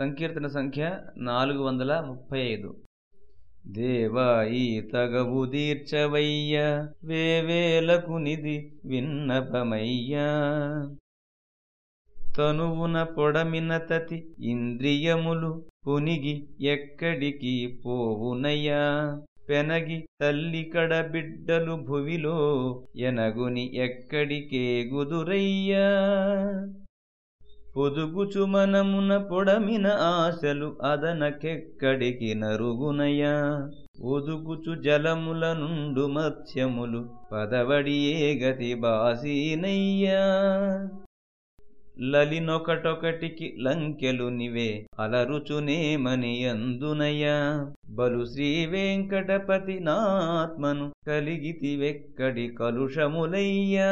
సంకీర్తన సంఖ్య నాలుగు వందల ముప్పై ఐదు. దేవాయి తగవు దీర్చవయ్య వేవేలకు నిధి విన్నపమయ్యా. తనువున పొడమిన తతి ఇంద్రియములు పునిగి ఎక్కడికి పోవునయ్యా? పెనగి తల్లి కడ బిడ్డలు భువిలో ఎనగుని ఎక్కడికే గుదురయ్యా? పొదుగుచు మనమున పొడమిన ఆశలు అదనకెక్కడికి నరుగునయా ఒదుగుచు జలముల నుండు మత్స్యములు పదవడియే గతి బాసీనయ్యా? లలినొకటొకటికి లంకెలు నివే అలరుచునేమని అందునయా బలు శ్రీ వెంకటపతి నాత్మను కలిగితివెక్కడి కలుషములయ్యా?